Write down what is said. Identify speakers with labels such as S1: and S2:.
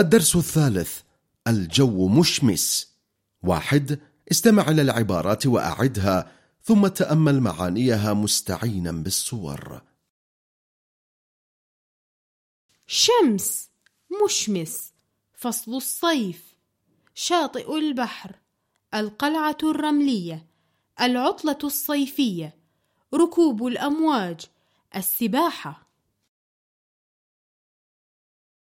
S1: الدرس الثالث الجو مشمس. واحد استمع إلى العبارات وأعدها ثم تأمل معانيها مستعينا بالصور.
S2: شمس مشمس فصل الصيف. شاطئ البحر القلعة الرملية العطلة الصيفية ركوب الأمواج السباحة.